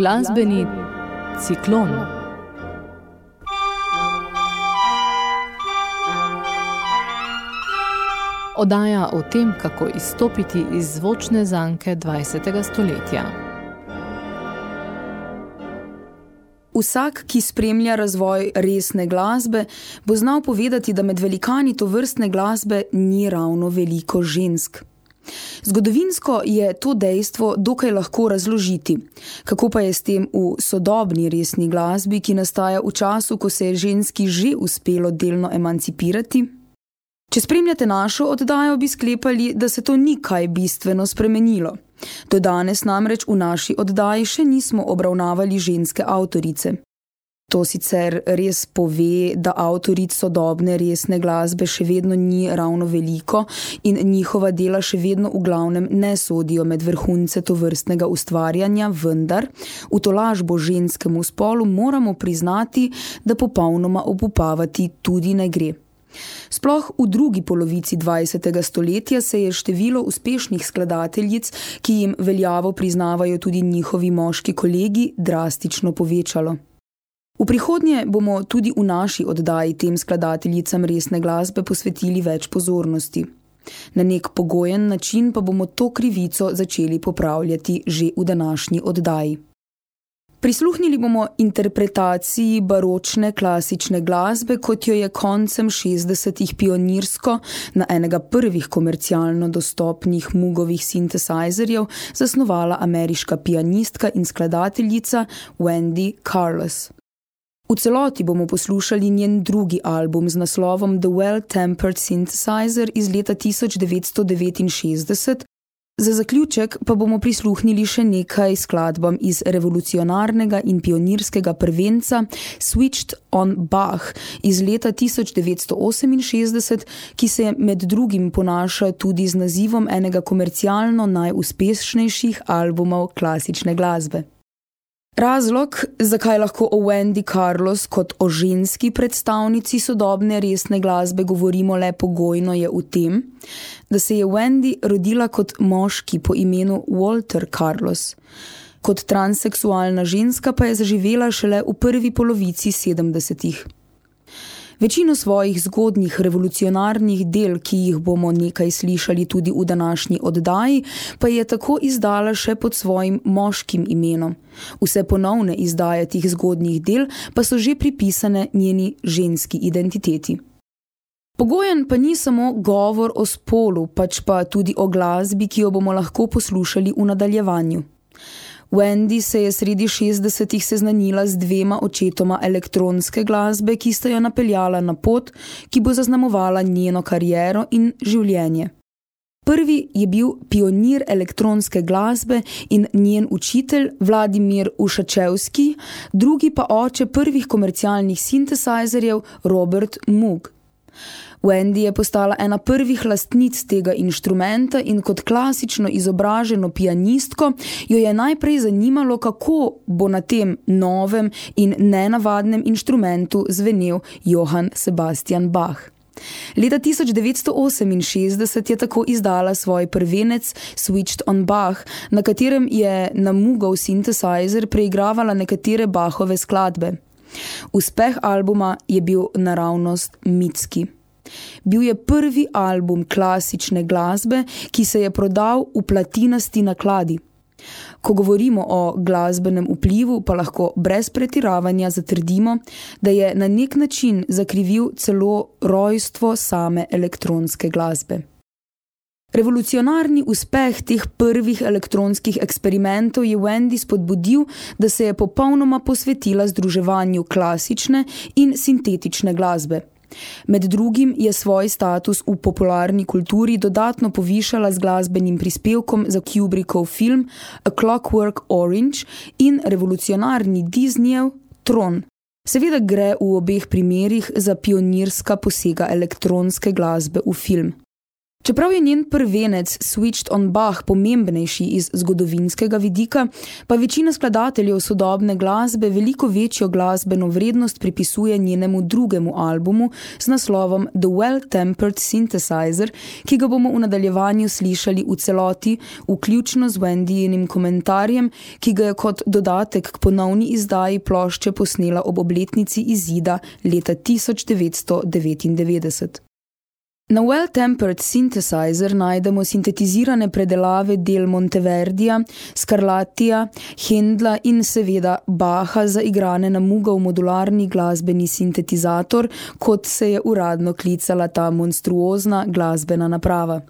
Glasbeni ciklon. Odaja o tem, kako izstopiti iz zvočne zanke 20. stoletja. Vsak, ki spremlja razvoj resne glasbe, bo znal povedati, da med velikani to vrstne glasbe ni ravno veliko žensk. Zgodovinsko je to dejstvo dokaj lahko razložiti. Kako pa je s tem v sodobni resni glasbi, ki nastaja v času, ko se je ženski že uspelo delno emancipirati? Če spremljate našo oddajo, bi sklepali, da se to ni kaj bistveno spremenilo. Do danes namreč v naši oddaji še nismo obravnavali ženske avtorice. To sicer res pove, da avtoric sodobne resne glasbe še vedno ni ravno veliko in njihova dela še vedno v glavnem ne sodijo med vrhunce to vrstnega ustvarjanja, vendar v tolažbo ženskemu spolu moramo priznati, da popolnoma opupavati tudi ne gre. Sploh v drugi polovici 20. stoletja se je število uspešnih skladateljic, ki jim veljavo priznavajo tudi njihovi moški kolegi, drastično povečalo. V prihodnje bomo tudi v naši oddaji tem skladateljicam resne glasbe posvetili več pozornosti. Na nek pogojen način pa bomo to krivico začeli popravljati že v današnji oddaji. Prisluhnili bomo interpretaciji baročne klasične glasbe, kot jo je koncem 60-ih pionirsko na enega prvih komercialno dostopnih mugovih sintesajzerjev zasnovala ameriška pianistka in skladateljica Wendy Carlos. V celoti bomo poslušali njen drugi album z naslovom The Well-Tempered Synthesizer iz leta 1969, za zaključek pa bomo prisluhnili še nekaj skladbam iz revolucionarnega in pionirskega prvenca Switched on Bach iz leta 1968, ki se med drugim ponaša tudi z nazivom enega komercialno najuspešnejših albumov klasične glasbe. Razlog, zakaj lahko o Wendy Carlos kot o ženski predstavnici sodobne resne glasbe govorimo le pogojno, je v tem, da se je Wendy rodila kot moški po imenu Walter Carlos. Kot transseksualna ženska pa je zaživela šele v prvi polovici 70-ih. Večino svojih zgodnjih revolucionarnih del, ki jih bomo nekaj slišali tudi v današnji oddaji, pa je tako izdala še pod svojim moškim imenom. Vse ponovne izdaje tih zgodnjih del pa so že pripisane njeni ženski identiteti. Pogojen pa ni samo govor o spolu, pač pa tudi o glasbi, ki jo bomo lahko poslušali v nadaljevanju. Wendy se je sredi 60-ih seznanila z dvema očetoma elektronske glasbe, ki sta jo napeljala na pot, ki bo zaznamovala njeno kariero in življenje. Prvi je bil pionir elektronske glasbe in njen učitelj Vladimir Ušačevski, drugi pa oče prvih komercialnih sintesajzerjev Robert Moog. Wendy je postala ena prvih lastnic tega inštrumenta in kot klasično izobraženo pianistko jo je najprej zanimalo, kako bo na tem novem in nenavadnem inštrumentu zvenel Johann Sebastian Bach. Leta 1968 je tako izdala svoj prvenec Switched on Bach, na katerem je na Mugov synthesizer preigravala nekatere Bachove skladbe. Uspeh albuma je bil naravnost mitski. Bil je prvi album klasične glasbe, ki se je prodal v platinasti nakladi. Ko govorimo o glasbenem vplivu, pa lahko brez pretiravanja zatrdimo, da je na nek način zakrivil celo rojstvo same elektronske glasbe. Revolucionarni uspeh teh prvih elektronskih eksperimentov je Wendy spodbudil, da se je popolnoma posvetila združevanju klasične in sintetične glasbe. Med drugim je svoj status v popularni kulturi dodatno povišala z glasbenim prispevkom za Kubrickov film A Clockwork Orange in revolucionarni Disneyev Tron. Seveda gre v obeh primerih za pionirska posega elektronske glasbe v film. Čeprav je njen prvenec Switched on Bach pomembnejši iz zgodovinskega vidika, pa večina skladateljev sodobne glasbe veliko večjo glasbeno vrednost pripisuje njenemu drugemu albumu z naslovom The Well-Tempered Synthesizer, ki ga bomo v nadaljevanju slišali v celoti, vključno z Wendyjenim komentarjem, ki ga je kot dodatek k ponovni izdaji plošče posnela ob obletnici izida leta 1999. Na Well-Tempered Synthesizer najdemo sintetizirane predelave del Monteverdija, Scarlattija, Hendla in seveda Baha zaigrane na Mugov modularni glasbeni sintetizator, kot se je uradno klicala ta monstruozna glasbena naprava.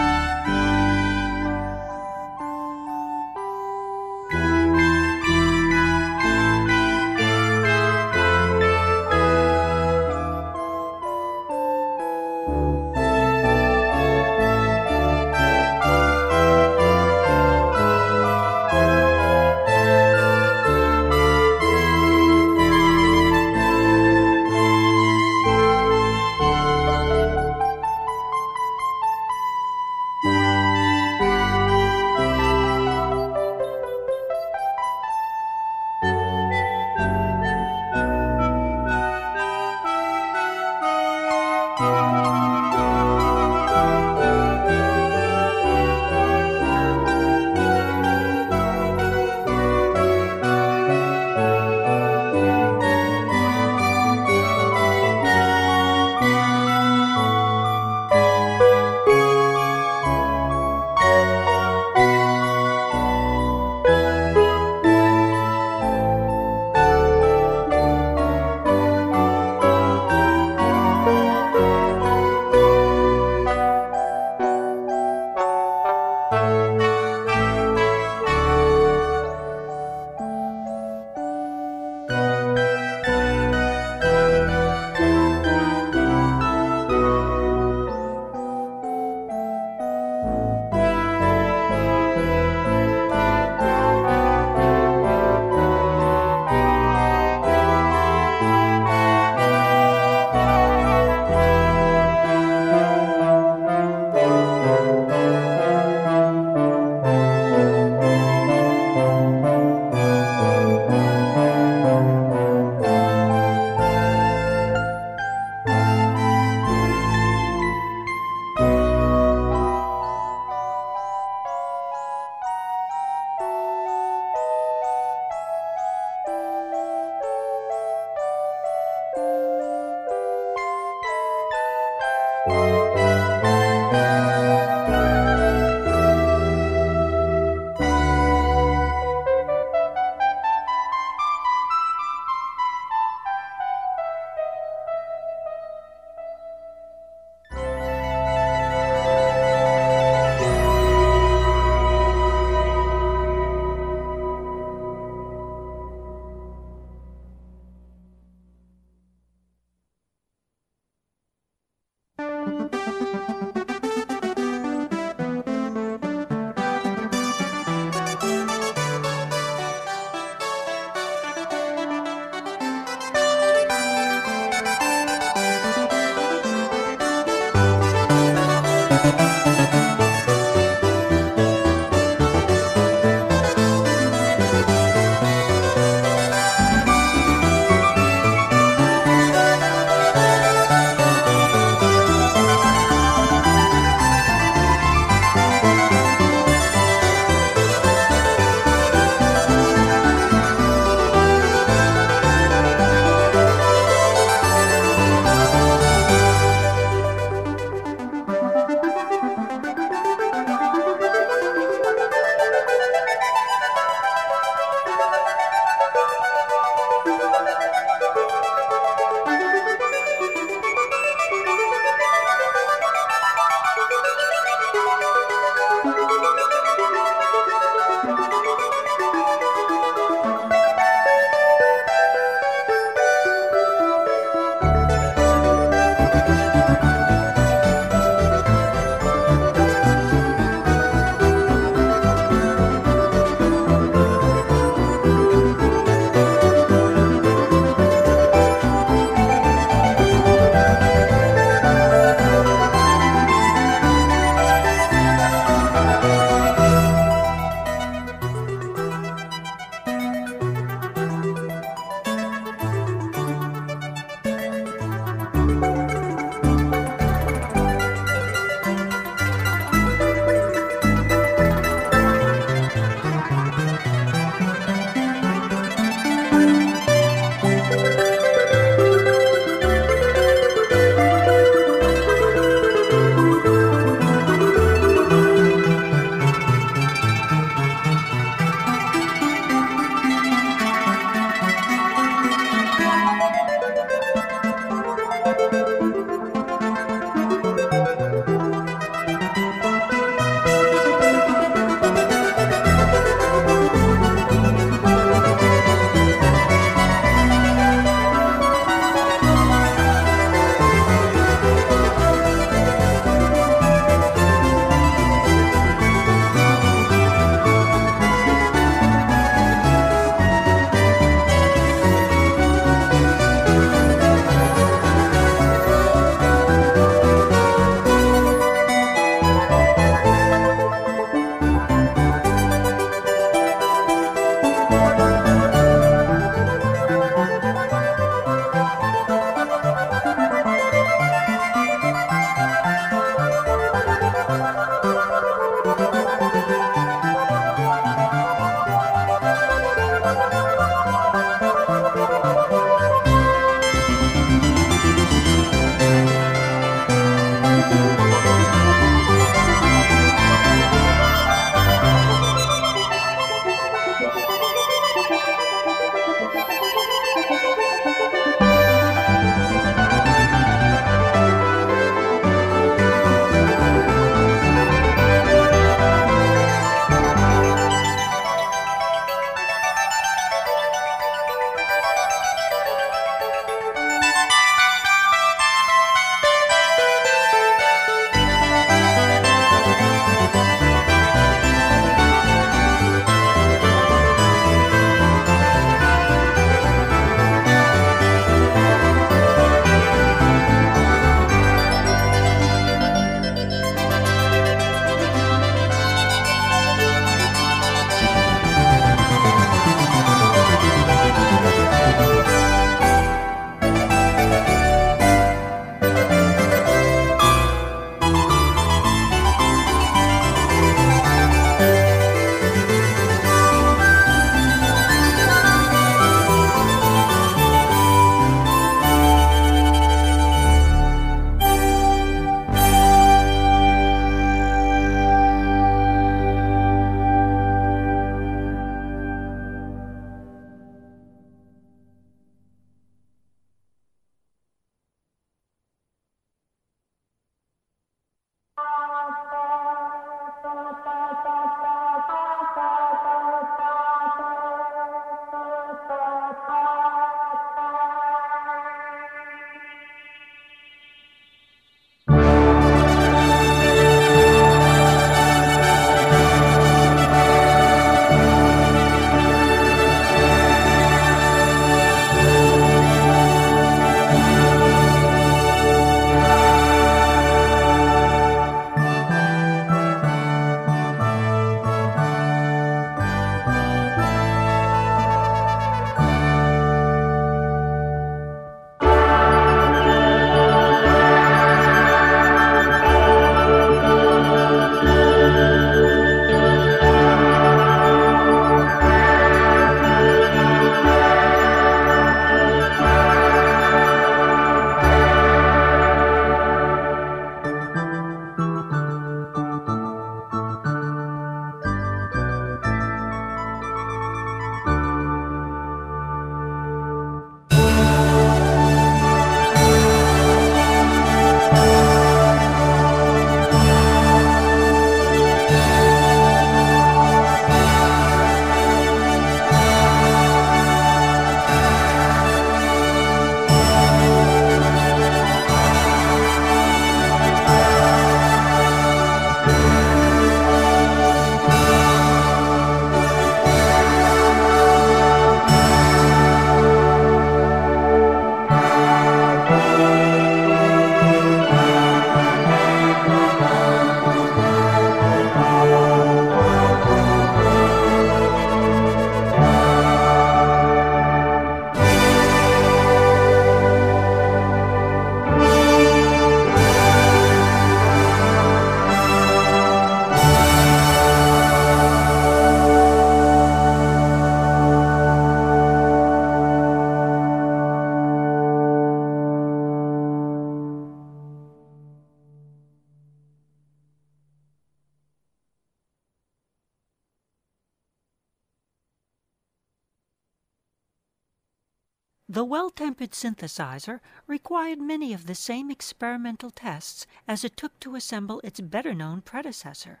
Tempered synthesizer required many of the same experimental tests as it took to assemble its better known predecessor.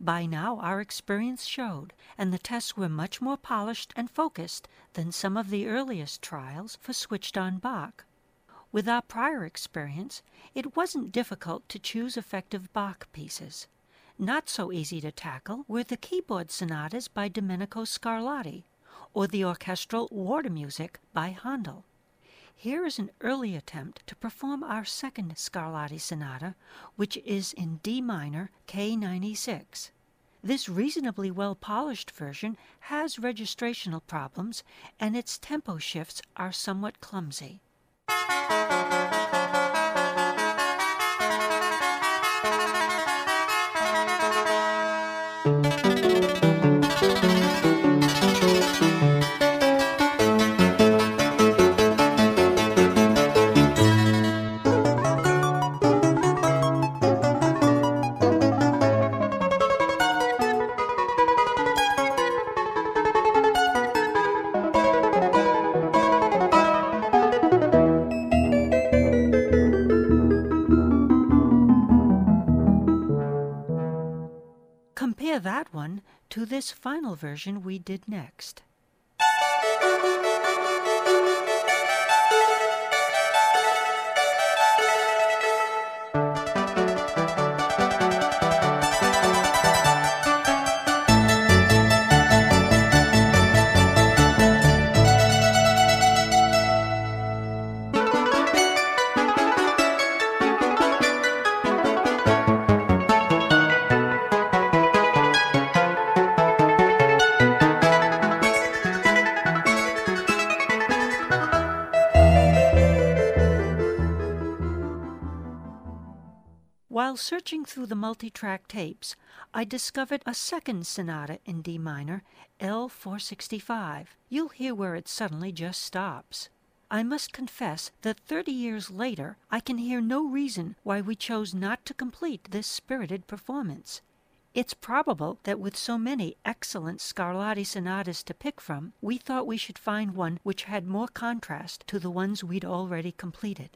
By now, our experience showed, and the tests were much more polished and focused than some of the earliest trials for switched on Bach. With our prior experience, it wasn't difficult to choose effective Bach pieces. Not so easy to tackle were the keyboard sonatas by Domenico Scarlatti or the orchestral water music by Handel. Here is an early attempt to perform our second Scarlatti sonata, which is in D minor, K96. This reasonably well polished version has registrational problems, and its tempo shifts are somewhat clumsy. This final version we did next. Through the multi-track tapes, I discovered a second sonata in D minor, L465. You'll hear where it suddenly just stops. I must confess that 30 years later, I can hear no reason why we chose not to complete this spirited performance. It's probable that with so many excellent Scarlatti sonatas to pick from, we thought we should find one which had more contrast to the ones we'd already completed.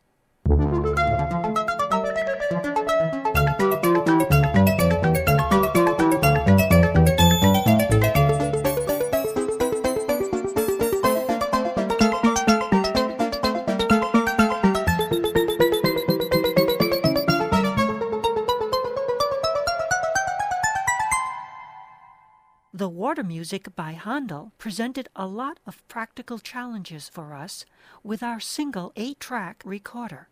Water music by Handel presented a lot of practical challenges for us with our single eight track recorder.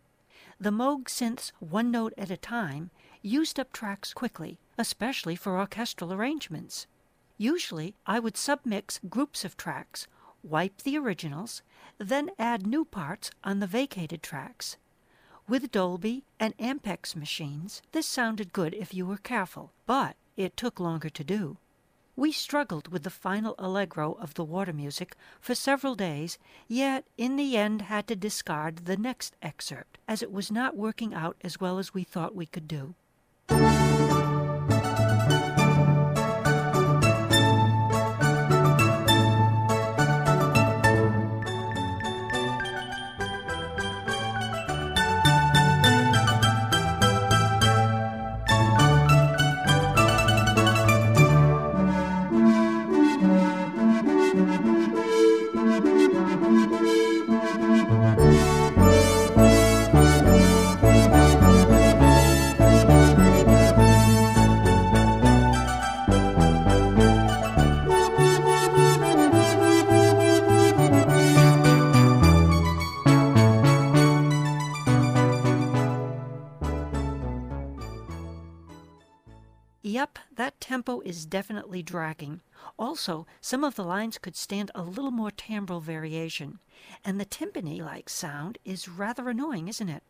The Moog synths one note at a time used up tracks quickly, especially for orchestral arrangements. Usually, I would submix groups of tracks, wipe the originals, then add new parts on the vacated tracks. With Dolby and Ampex machines, this sounded good if you were careful, but it took longer to do. We struggled with the final allegro of the water music for several days, yet in the end had to discard the next excerpt, as it was not working out as well as we thought we could do. Tempo is definitely dragging. Also, some of the lines could stand a little more timbral variation, and the timpani like sound is rather annoying, isn't it?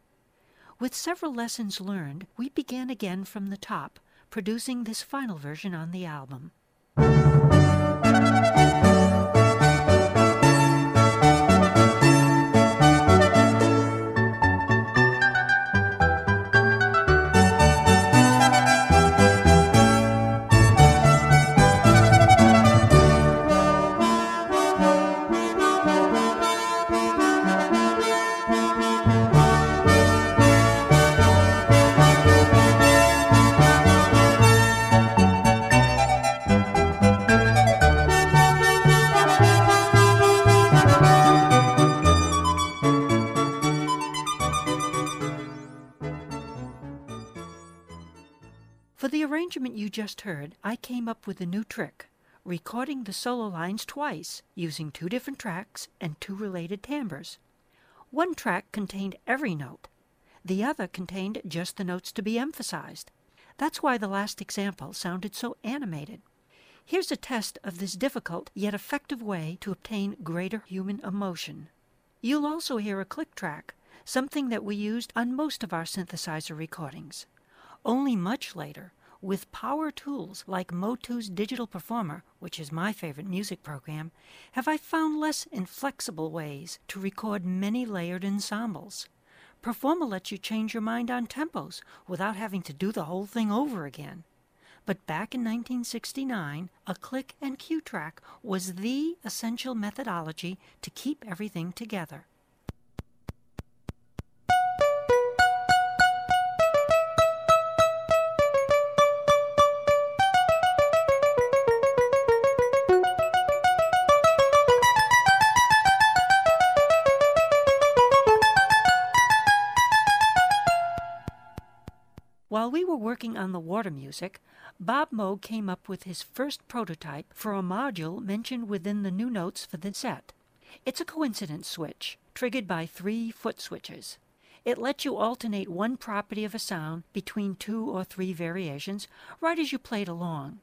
With several lessons learned, we began again from the top, producing this final version on the album. Arrangement you just heard, I came up with a new trick, recording the solo lines twice using two different tracks and two related timbres. One track contained every note, the other contained just the notes to be emphasized. That's why the last example sounded so animated. Here's a test of this difficult yet effective way to obtain greater human emotion. You'll also hear a click track, something that we used on most of our synthesizer recordings. Only much later, with power tools like Motu's Digital Performer, which is my favorite music program, have I found less inflexible ways to record many layered ensembles. Performer lets you change your mind on tempos without having to do the whole thing over again. But back in 1969, a click and cue track was the essential methodology to keep everything together. Working on the water music, Bob Moog came up with his first prototype for a module mentioned within the new notes for the set. It's a coincidence switch, triggered by three foot switches. It lets you alternate one property of a sound between two or three variations right as you played along.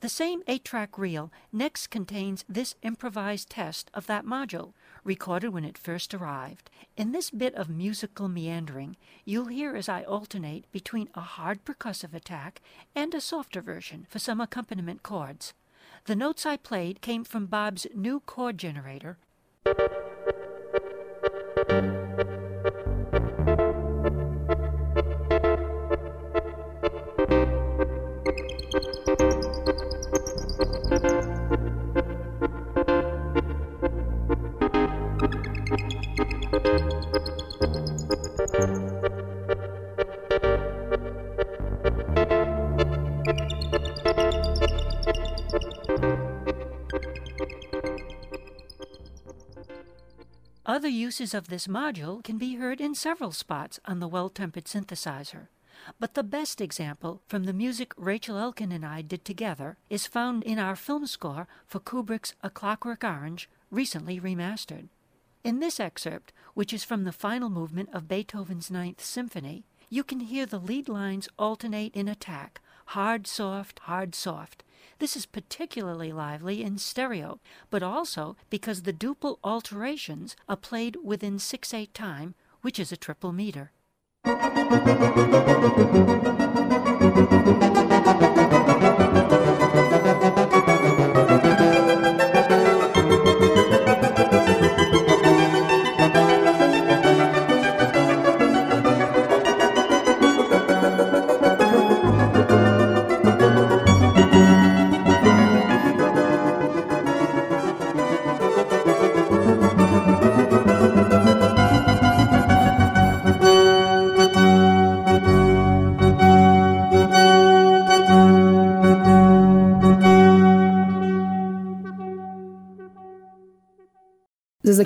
The same 8 track reel next contains this improvised test of that module, recorded when it first arrived. In this bit of musical meandering, you'll hear as I alternate between a hard percussive attack and a softer version for some accompaniment chords. The notes I played came from Bob's new chord generator. Uses of this module can be heard in several spots on the Well Tempered synthesizer. But the best example from the music Rachel Elkin and I did together is found in our film score for Kubrick's A Clockwork Orange, recently remastered. In this excerpt, which is from the final movement of Beethoven's Ninth Symphony, you can hear the lead lines alternate in attack hard, soft, hard, soft. This is particularly lively in stereo, but also because the duple alterations are played within 6 8 time, which is a triple meter.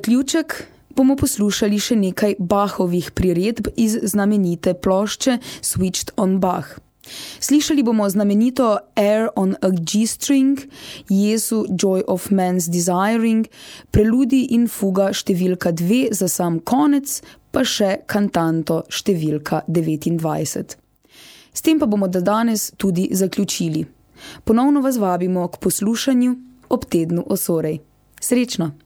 Zaključek bomo poslušali še nekaj Bachovih priredb iz znamenite plošče Switched on Bach. Slišali bomo znamenito Air on a G-string, Jesu Joy of Man's Desiring, preludi in fuga številka 2 za sam konec, pa še kantanto številka 29. S tem pa bomo da danes tudi zaključili. Ponovno vas vabimo k poslušanju ob tednu osorej. Srečno!